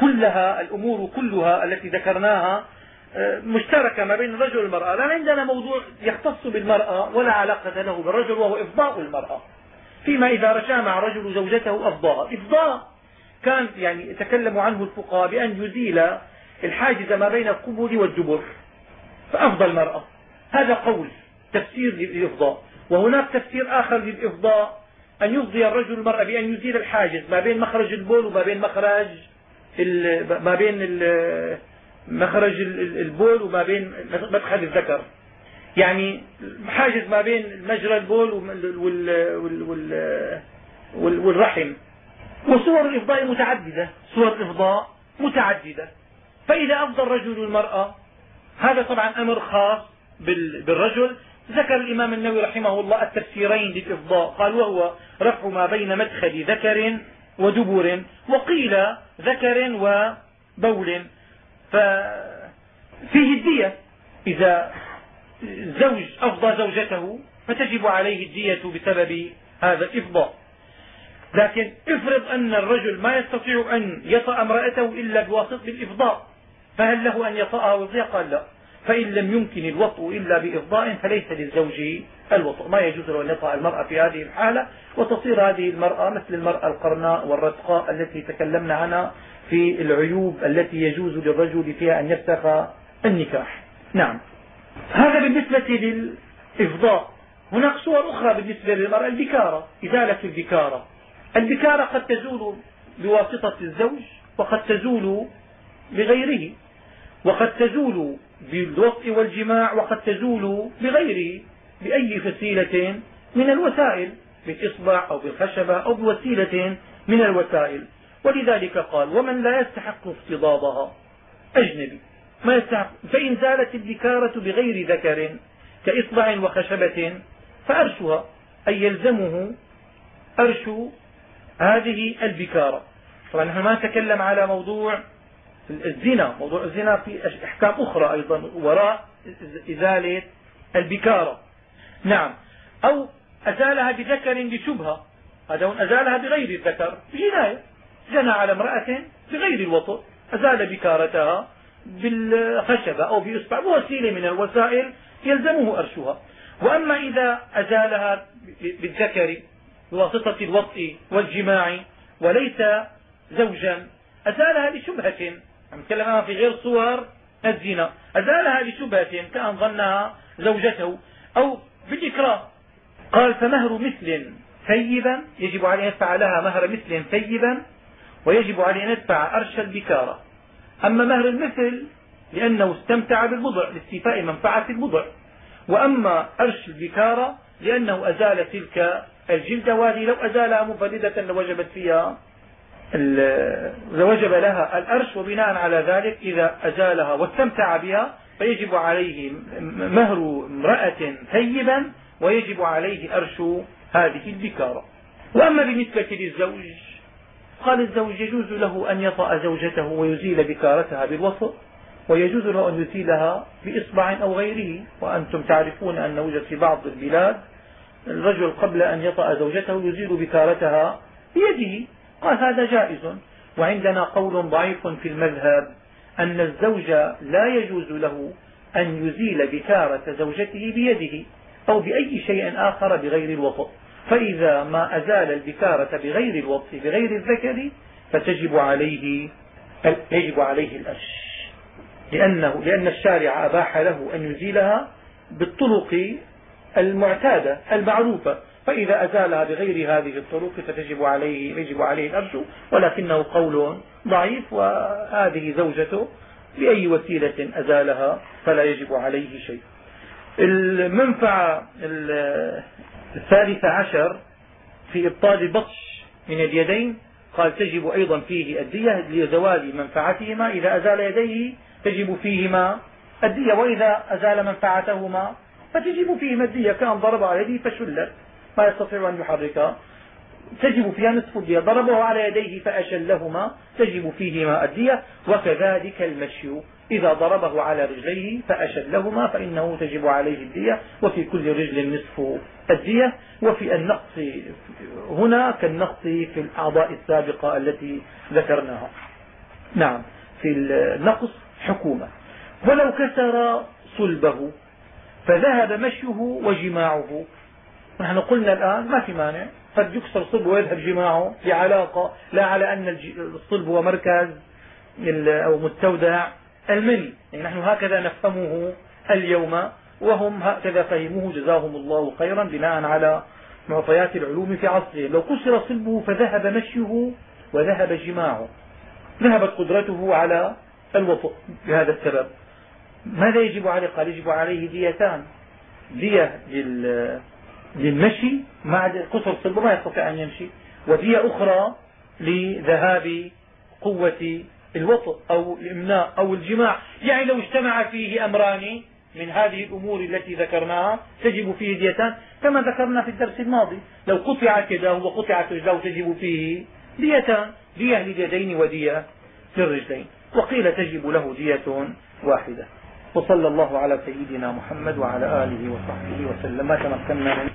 كلها الأمور كلها التي ذكرناها مشتركة ما بين الرجل والمرأة. لا عندنا موضوع يختص بالمرأة ولا علاقة له بالرجل وهو إفضاء المرأة. فيما إذا رشامع رجل زوجته أفضاء. إفضاء كان يعني يتكلم عنه الفقهاء بأن يزيل الحاجز ما بين القبل والدبر فأفضى المرأة. هذا قول تفسير للإفضاء. وهناك تفسير آخر للإفضاء أن يفضي الرجل المرأة بأن يزيل الحاجز ما بين مخرج البول وما بين مخرج ما بين مخرج البول وما بين مدخل الذكر. يعني حاجز ما بين مجرى البول والرحم. وصور الإفضاء متعددة. صور الإفضاء متعددة. فإذا أفضى الرجل المرأة هذا طبعا أمر خاص بالرجل. ذكر الإمام النووي رحمه الله التفسيرين للإفضاء. قال وهو رفع ما بين مدخل ذكر ودبر وقيل ذكر وبول. ففيه الدية. إذا زوج أفضى زوجته فتجب عليه الدية بسبب هذا الإفضاء لكن افرض أن الرجل ما يستطيع أن يطأ امرأته إلا بواسطة الإفضاء فهل له أن يطأها ويطيع قال لا. فإن لم يمكن الوطء إلا بإفضاء فليس للزوج الوطء. ما يجوز له أن يطأ المرأة في هذه الحالة وتصير هذه المرأة مثل المرأة القرناء والرتقاء التي تكلمنا عنها في العيوب التي يجوز للرجل فيها أن يفسخ النكاح. نعم. هذا بالنسبة للإفضاء. هناك صور أخرى بالنسبة للمرأة البكارة إزالة البكارة. البكارة قد تزول بواسطة الزوج وقد تزول بغيره وقد تزول بالوطء والجماع وقد تزول بغيره بأي وسيلة من الوسائل بالإصبع أو بالخشبة أو بوسيلة من الوسائل. ولذلك قال ومن لا يستحق افتضاضها. أجنبي ما يستحق فإن زالت البكارة بغير ذكر كإصبع وخشبة فأرشها أي يلزمه أرش هذه البكارة. طبعا نحن ما نتكلم على موضوع الزنا موضوع الزنا في أحكام أخرى أيضا وراء إزالة البكارة. نعم. أو أزالها بذكر لشبهه هذا أزالها بغير الذكر. جناية. جنى على امرأة بغير الوطء. أزال بكارتها بالخشبة أو بإصبع. بوسيلة من الوسائل يلزمه أرشها. وأما إذا أزالها بالذكر بواسطة الوطء والجماع وليس زوجا أزالها لشبهة نتكلم في غير صور الزنا. أزالها لشبهة كأن ظنها زوجته أو بالإكراه قال فمهر مثل ثيبا يجب عليه أن يدفع لها مهر مثل ثيبا ويجب عليه أن يدفع أرش البكارة. أما مهر المثل لأنه استمتع بالبضع لاستيفاء منفعة البضع وأما أرش البكارة لأنه أزال تلك الجلدة وهذه لو أزالها منفردة لوجبت فيها وجب لها الأرش وبناء على ذلك إذا أزالها واستمتع بها فيجب عليه مهر امرأة ثيبا ويجب عليه أرش هذه البكارة. وأما بالنسبة للزوج قال الزوج يجوز له أن يطأ زوجته ويزيل بكارتها بالوسط ويجوز له أن يزيلها بإصبع أو غيره. وأنتم تعرفون أن يوجد في بعض البلاد الرجل قبل أن يطأ زوجته يزيل بكارتها بيده. قال هذا جائز. وعندنا قول ضعيف في المذهب أن الزوج لا يجوز له أن يزيل بكارة زوجته بيده أو بأي شيء آخر بغير الوطء. فإذا ما أزال البكارة بغير الوطء بغير الذكر فتجب عليه يجب عليه الأش لأنه لأن الشارع أباح له أن يزيلها بالطرق المعتادة المعروفة. فإذا أزالها بغير هذه الطرق فتجب عليه يجب عليه الأرش ولكنه قول ضعيف وهذه زوجته بأي وسيلة أزالها فلا يجب عليه شيء. المنفعة الثالثة عشر في إبطال البطش من اليدين قال تجب أيضا فيه الدية لزوال منفعتهما إذا أزال يديه تجب فيهما الدية وإذا أزال منفعتهما فتجب فيهما الدية كان ضرب على يده فشلت. ما يستطيع أن يحركها تجب فيها نصف الدية. ضربه على يديه فأشلهما. تجب فيهما الدية. وكذلك المشي. إذا ضربه على رجليه فأشلهما فإنه تجب عليه الدية. وفي كل رجل نصف الدية. وفي النقص هنا كالنقص في الأعضاء السابقة التي ذكرناها. نعم. في النقص حكومة. ولو كسر صلبه فذهب مشيه وجماعه. نحن قلنا الآن ما في مانع. قد يكسر صلبه ويذهب جماعة في علاقة لا على أن الصلب هو مركز أو مستودع المني يعني نحن هكذا نفهمه اليوم وهم هكذا فهموه. جزاهم الله خيرا بناء على معطيات العلوم في عصره. لو كسر صلبه فذهب مشيه وذهب جماعة. ذهبت قدرته على الوطء بهذا السبب. ماذا يجب عليه؟ قال يجب عليه ديتان. دية للمشي مع قصر صلبه ما يستطيع أن يمشي. ودية أخرى لذهاب قوة الوطء أو الإمناء أو الجماع. يعني لو اجتمع فيه أمران من هذه الأمور التي ذكرناها تجب فيه ديتان كما ذكرنا في الدرس الماضي. لو قطع كده وقطعت رجلاه تجب فيه ديتان دية لليدين ودية للرجلين وقيل تجب له دية واحدة. وصلى الله على سيدنا محمد وعلى آله وصحبه وسلم. ما تمكنا من